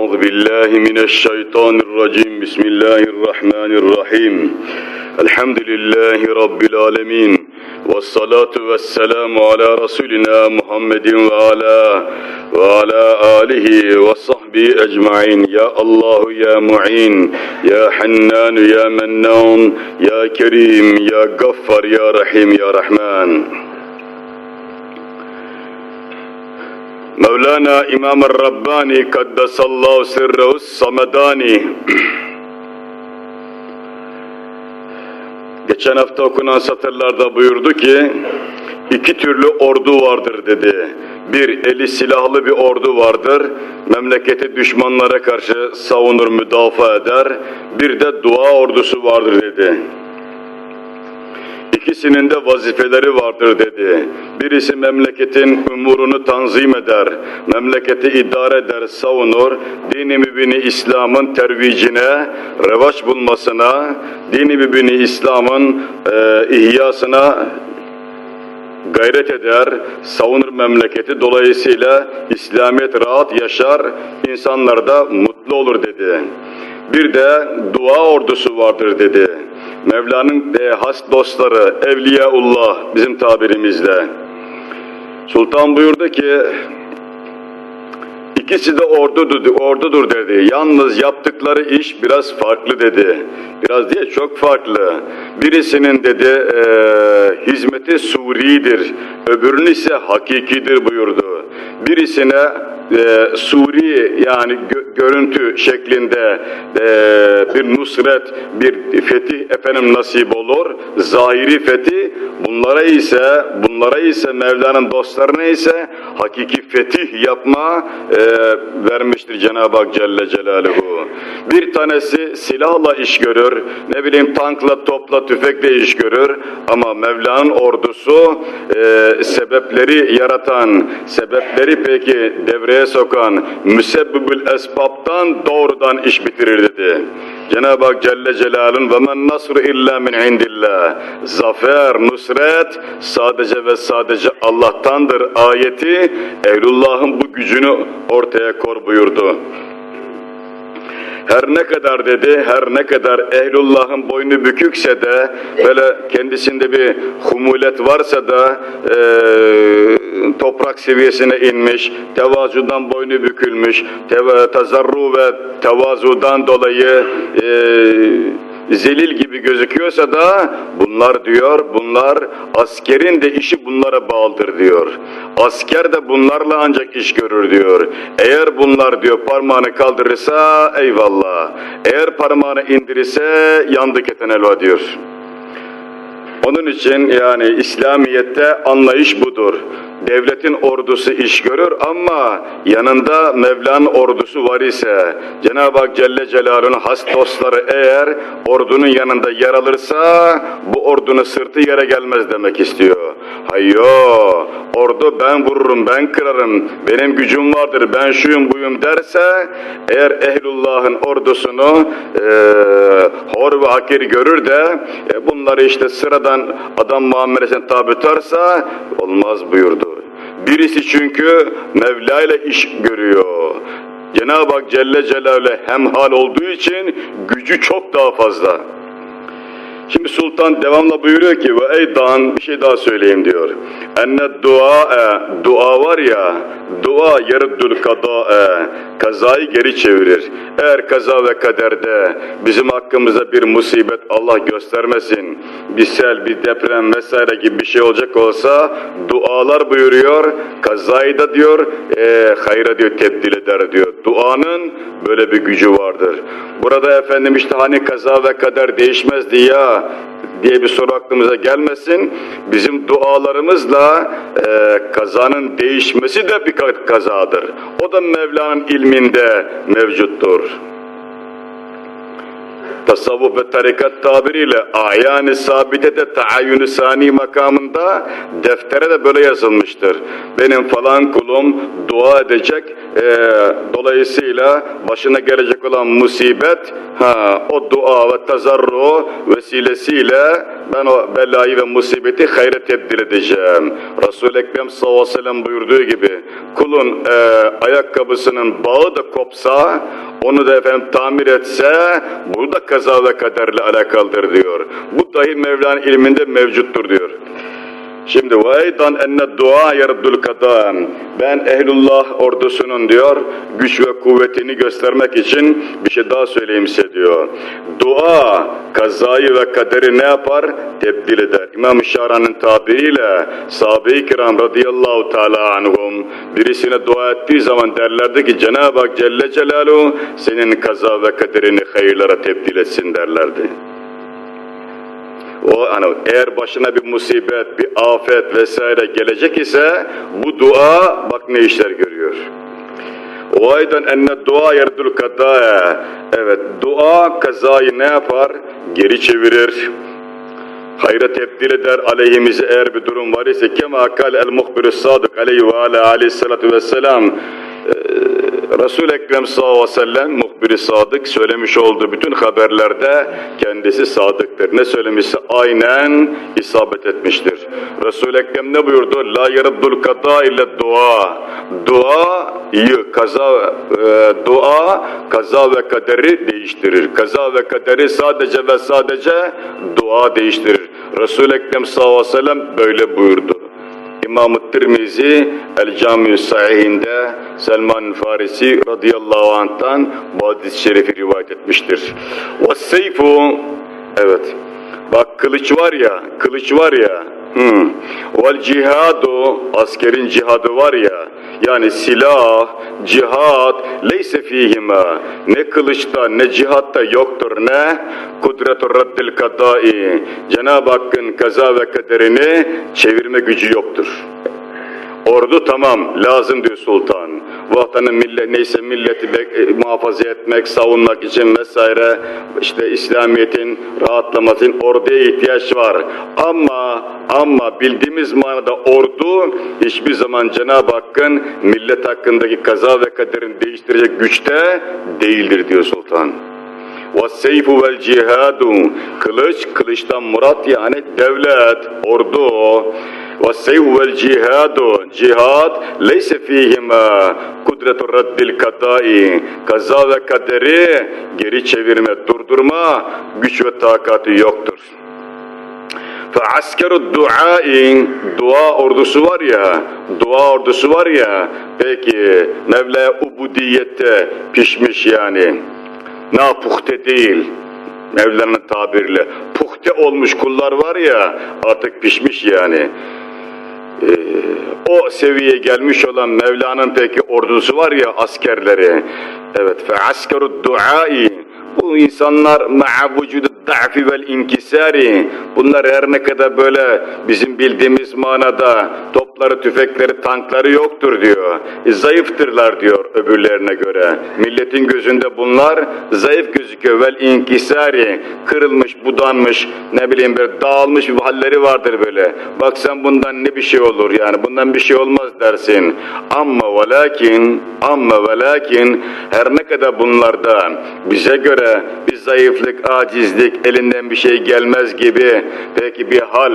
أعوذ بالله من الشيطان الرجيم بسم الله الرحمن الرحيم الحمد لله رب العالمين والصلاة والسلام على رسولنا محمد وعلى وعلى آله وصحبه أجمعين يا الله يا معين يا حنان يا منان يا كريم يا غفر يا رحيم يا رحمن Mevlana İmam Rabbani Kaddesallahu Sirrehu Samedani Geçen hafta okunan satırlarda buyurdu ki iki türlü ordu vardır dedi. Bir eli silahlı bir ordu vardır. Memleketi düşmanlara karşı savunur, müdafaa eder. Bir de dua ordusu vardır dedi. İkisinin de vazifeleri vardır dedi. Birisi memleketin umurunu tanzim eder, memleketi idare eder, savunur, dini mübini İslam'ın tervicine, revaç bulmasına, dini mübini İslam'ın e, ihyasına gayret eder, savunur memleketi. Dolayısıyla İslamiyet rahat yaşar, insanlar da mutlu olur dedi. Bir de dua ordusu vardır dedi. Mevla'nın e, has dostları, Evliyaullah bizim tabirimizde. Sultan buyurdu ki, ikisi de ordudur, ordudur dedi. Yalnız yaptıkları iş biraz farklı dedi. Biraz diye çok farklı. Birisinin dedi e, hizmeti suridir, öbürünün ise hakikidir buyurdu. Birisine e, suri yani gö- görüntü şeklinde e, bir nusret, bir fetih efendim nasip olur. Zahiri fetih bunlara ise bunlara ise Mevla'nın dostlarına ise hakiki fetih yapma e, vermiştir Cenab-ı Hak Celle Celaluhu. Bir tanesi silahla iş görür, ne bileyim tankla, topla, tüfekle iş görür ama Mevla'nın ordusu e, sebepleri yaratan, sebepleri peki devreye sokan müsebbibül esbabtan doğrudan iş bitirir dedi. Cenab-ı Hak Celle Celal'ın ve men nasru illa min indillah. Zafer, nusret sadece ve sadece Allah'tandır ayeti Ehlullah'ın bu gücünü ortaya kor buyurdu. Her ne kadar dedi, her ne kadar ehlullahın boynu bükükse de, böyle kendisinde bir humulet varsa da e, toprak seviyesine inmiş, tevazudan boynu bükülmüş, teva, tazarru ve tevazudan dolayı e, zelil gibi gözüküyorsa da bunlar diyor, bunlar askerin de işi bunlara bağlıdır diyor. Asker de bunlarla ancak iş görür diyor. Eğer bunlar diyor parmağını kaldırırsa eyvallah. Eğer parmağını indirirse yandı keten elva diyor. Onun için yani İslamiyet'te anlayış budur. Devletin ordusu iş görür ama yanında Mevla'nın ordusu var ise Cenab-ı Hak Celle Celaluhu'nun has dostları eğer ordunun yanında yer alırsa bu ordunun sırtı yere gelmez demek istiyor. Hayyo ordu ben vururum ben kırarım benim gücüm vardır ben şuyum buyum derse eğer ehlullahın ordusunu e, hor ve hakir görür de e, bunları işte sıradan adam muamelesine tabi tutarsa olmaz buyurdu. Birisi çünkü Mevla ile iş görüyor. Cenab-ı Hak Celle Celaluhu hemhal olduğu için gücü çok daha fazla. Şimdi sultan devamla buyuruyor ki ve ey dağın bir şey daha söyleyeyim diyor. Enne dua dua var ya dua yarıddül kada kazayı geri çevirir. Eğer kaza ve kaderde bizim hakkımıza bir musibet Allah göstermesin. Bir sel, bir deprem vesaire gibi bir şey olacak olsa dualar buyuruyor. Kazayı da diyor e, hayra diyor tebdil eder diyor. Duanın böyle bir gücü vardır. Burada efendim işte hani kaza ve kader değişmezdi ya diye bir soru aklımıza gelmesin. Bizim dualarımızla e, kazanın değişmesi de bir kazadır. O da Mevla'nın ilminde mevcuttur. Tasavvuf ve tarikat tabiriyle ayani sabite de taayyün sani makamında deftere de böyle yazılmıştır. Benim falan kulum dua edecek, e, dolayısıyla başına gelecek olan musibet ha, o dua ve tazarru vesilesiyle ben o belayı ve musibeti hayre tebdil edeceğim. Resul-i Ekrem sallallahu aleyhi ve sellem buyurduğu gibi kulun e, ayakkabısının bağı da kopsa onu da efendim tamir etse bu da kaza ve kaderle alakalıdır diyor. Bu dahi Mevla'nın ilminde mevcuttur diyor. Şimdi vaydan enne dua yardul kada. Ben ehlullah ordusunun diyor güç ve kuvvetini göstermek için bir şey daha söyleyeyim size diyor. Dua kazayı ve kaderi ne yapar? Tebdil eder. İmam Şaran'ın tabiriyle sahabe-i kiram radıyallahu teala anhum birisine dua ettiği zaman derlerdi ki Cenab-ı Hak Celle Celaluhu senin kaza ve kaderini hayırlara tebdil etsin derlerdi. O hani eğer başına bir musibet, bir afet vesaire gelecek ise bu dua bak ne işler görüyor. O aydan enne dua yerdül kadaya. Evet dua kazayı ne yapar? Geri çevirir. Hayra tebdil eder aleyhimize eğer bir durum var ise kema kal el muhbirü sadık aleyhi ve ala aleyhissalatu vesselam ee, Resul-i Ekrem sallallahu aleyhi ve sellem muhbiri sadık söylemiş olduğu bütün haberlerde kendisi sadıktır. Ne söylemişse aynen isabet etmiştir. Resul-i Ekrem ne buyurdu? La yaraddul kada ile dua. Duayı kaza e, dua kaza ve kaderi değiştirir. Kaza ve kaderi sadece ve sadece dua değiştirir. Resul-i Ekrem sallallahu aleyhi ve sellem böyle buyurdu. İmam-ı Tirmizi El Cami Sahihinde Selman Farisi radıyallahu anh'tan bu hadis-i şerifi rivayet etmiştir. Seyfu evet bak kılıç var ya kılıç var ya hmm. vel askerin cihadı var ya yani silah, cihat leyse fihima ne kılıçta ne cihatta yoktur ne kudretur raddil kadai Cenab-ı Hakk'ın kaza ve kaderini çevirme gücü yoktur. Ordu tamam lazım diyor sultan. Vatanın millet neyse milleti e, muhafaza etmek, savunmak için vesaire işte İslamiyet'in rahatlaması için orduya ihtiyaç var. Ama ama bildiğimiz manada ordu hiçbir zaman Cenab-ı Hakk'ın millet hakkındaki kaza ve kaderini değiştirecek güçte değildir diyor sultan. وَالسَّيْفُ وَالْجِهَادُ Kılıç, kılıçtan murat yani devlet, ordu. وَالسَّيْفُ وَالْجِهَادُ Cihad, leyse fihima kudretur raddil kadai. Kaza ve kaderi geri çevirme, durdurma güç ve takatı yoktur. فَعَسْكَرُ duai Dua ordusu var ya, dua ordusu var ya, peki Mevla ubudiyette pişmiş yani na puhte değil. Mevla'nın tabiriyle. Puhte olmuş kullar var ya artık pişmiş yani. ee, o seviyeye gelmiş olan Mevla'nın peki ordusu var ya askerleri. Evet fe askeru duai bu insanlar ma'a vücudu da'fi vel inkisari bunlar her ne kadar böyle bizim bildiğimiz manada topları, tüfekleri, tankları yoktur diyor. E, zayıftırlar diyor öbürlerine göre. Milletin gözünde bunlar zayıf gözüküyor. Vel inkisari kırılmış, budanmış, ne bileyim böyle dağılmış bir halleri vardır böyle. Bak sen bundan ne bir şey olur yani bundan bir şey olmaz dersin. Ama ve lakin, ama ve lakin her ne kadar bunlarda bize göre bir zayıflık, acizlik, elinden bir şey gelmez gibi peki bir hal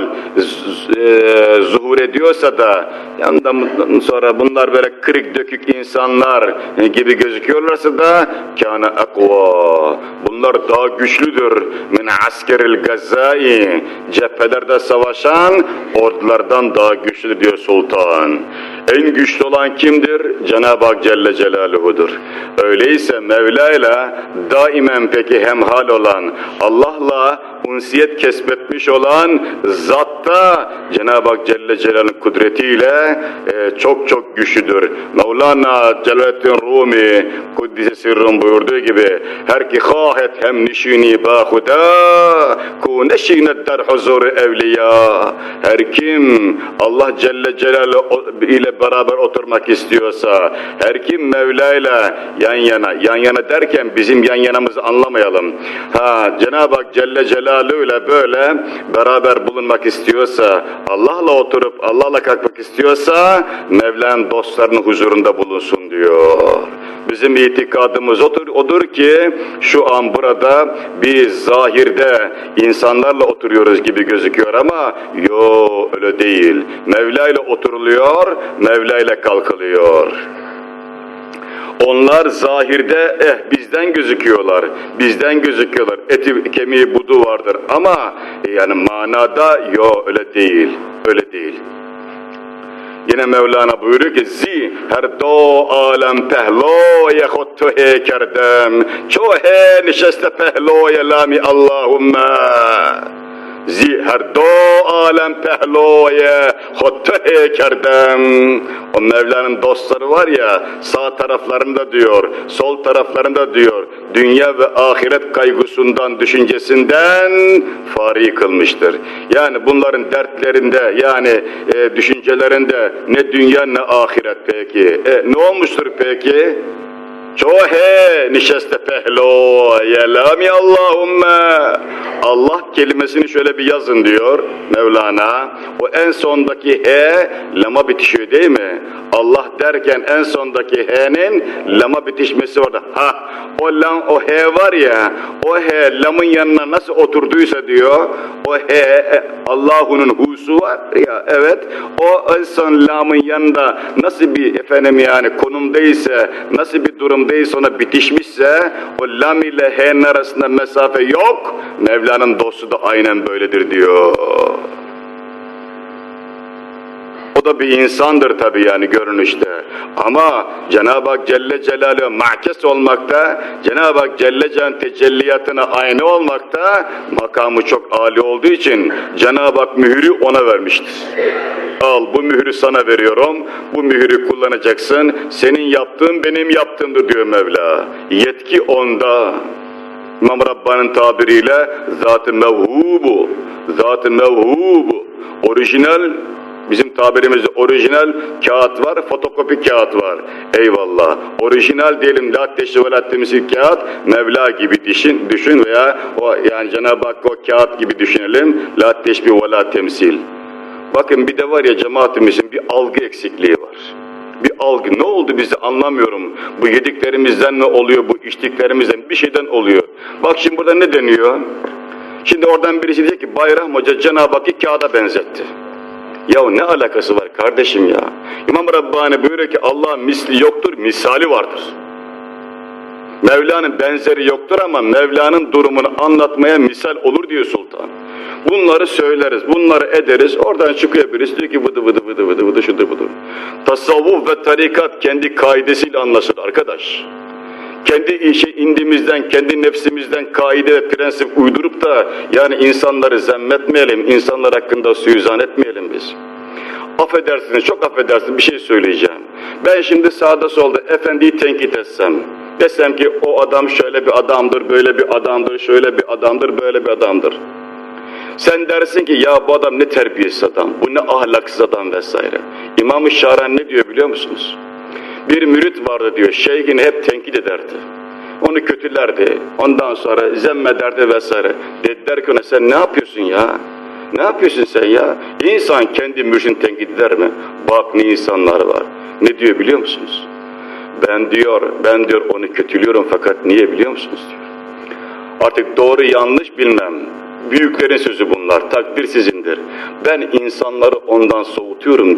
e, zuhur ediyorsa da yandan sonra bunlar böyle kırık dökük insanlar gibi gözüküyorlarsa da kâne akva. Bunlar daha güçlüdür. Min askeril gazai cephelerde savaşan ordulardan daha güçlü diyor sultan en güçlü olan kimdir? Cenab-ı Hak Celle Celaluhu'dur. Öyleyse Mevla ile daimen peki hemhal olan, Allah'la unsiyet kesbetmiş olan zatta Cenab-ı Hak Celle Celaluhu'nun kudretiyle e, çok çok güçlüdür. Mevlana Celaleddin Rumi Kuddise Sirr'ın buyurduğu gibi her ki hahet hem nişini bahuda ku neşinet der huzur evliya her kim Allah Celle Celaluhu ile beraber oturmak istiyorsa her kim Mevla ile yan yana yan yana derken bizim yan yanamızı anlamayalım ha Cenab-ı Hak Celle Celaluhu ile böyle beraber bulunmak istiyorsa Allah'la oturup Allah'la kalkmak istiyorsa Mevla'nın dostlarının huzurunda bulunsun diyor. Bizim itikadımız odur, odur ki şu an burada biz zahirde insanlarla oturuyoruz gibi gözüküyor ama yo öyle değil. Mevla ile oturuluyor, Mevla ile kalkılıyor. Onlar zahirde eh bizden gözüküyorlar, bizden gözüküyorlar. Eti kemiği budu vardır ama e, yani manada yo öyle değil, öyle değil. Yine Mevlana buyuruyor ki zi her do alem pehloye hottu he kerdem ço he nişeste pehloye lami Allahümme zi her do alem pehloye hottu he kerdem o Mevla'nın dostları var ya sağ taraflarında diyor sol taraflarında diyor dünya ve ahiret kaygısından düşüncesinden fari kılmıştır. Yani bunların dertlerinde yani e, düşüncelerinde ne dünya ne ahiret peki. E, ne olmuştur peki? Çohe nişeste pehlo yelami Allahümme Allah kelimesini şöyle bir yazın diyor Mevlana. O en sondaki he lama bitişiyor değil mi? Allah derken en sondaki he'nin lama bitişmesi orada. Ha o lam o he var ya o he lamın yanına nasıl oturduysa diyor o he e, Allah'unun husu var ya evet o en son lamın yanında nasıl bir efendim yani konumdaysa nasıl bir durumdaysa ona bitişmişse o lam ile he'nin arasında mesafe yok Mevla'nın dostu da aynen böyledir diyor. Da bir insandır tabi yani görünüşte. Ama Cenab-ı Hak Celle Celaluhu mahkes olmakta, Cenab-ı Hak Celle Can tecelliyatına aynı olmakta makamı çok âli olduğu için Cenab-ı Hak mührü ona vermiştir. Al bu mührü sana veriyorum, bu mührü kullanacaksın, senin yaptığın benim yaptığımdır diyor Mevla. Yetki onda. İmam Rabbani'nin tabiriyle zat-ı mevhubu, zat-ı mevhubu, orijinal Bizim tabirimizde orijinal kağıt var, fotokopi kağıt var. Eyvallah. Orijinal diyelim la teşri ve la temsil kağıt Mevla gibi düşün, düşün veya o yani Cenab-ı Hakk'ı o kağıt gibi düşünelim. La teşbih ve la temsil. Bakın bir de var ya cemaatimizin bir algı eksikliği var. Bir algı ne oldu bize anlamıyorum. Bu yediklerimizden mi oluyor, bu içtiklerimizden bir şeyden oluyor. Bak şimdi burada ne deniyor? Şimdi oradan birisi diyor ki Bayram Hoca Cenab-ı Hakk'ı kağıda benzetti. Ya ne alakası var kardeşim ya? İmam Rabbani buyuruyor ki Allah misli yoktur, misali vardır. Mevla'nın benzeri yoktur ama Mevla'nın durumunu anlatmaya misal olur diyor sultan. Bunları söyleriz, bunları ederiz. Oradan çıkıyor birisi diyor ki vıdı vıdı vıdı vıdı vıdı şudur budur. Tasavvuf ve tarikat kendi kaidesiyle anlaşılır arkadaş. Kendi işi indimizden, kendi nefsimizden kaide ve prensip uydurup da yani insanları zemmetmeyelim, insanlar hakkında suizan etmeyelim biz. Affedersiniz, çok affedersiniz bir şey söyleyeceğim. Ben şimdi sağda solda efendiyi tenkit etsem, desem ki o adam şöyle bir adamdır, böyle bir adamdır, şöyle bir adamdır, böyle bir adamdır. Sen dersin ki ya bu adam ne terbiyesiz adam, bu ne ahlaksız adam vesaire. İmam-ı Şaran ne diyor biliyor musunuz? Bir mürit vardı diyor, şeyhini hep tenkit ederdi. Onu kötülerdi, ondan sonra zemmederdi vesaire. Dediler ki ona sen ne yapıyorsun ya? Ne yapıyorsun sen ya? İnsan kendi mürşini tenkit eder mi? Bak ne insanlar var. Ne diyor biliyor musunuz? Ben diyor, ben diyor onu kötülüyorum fakat niye biliyor musunuz diyor. Artık doğru yanlış bilmem. Büyüklerin sözü bunlar, takdir sizindir. Ben insanları ondan soğutuyorum diyor.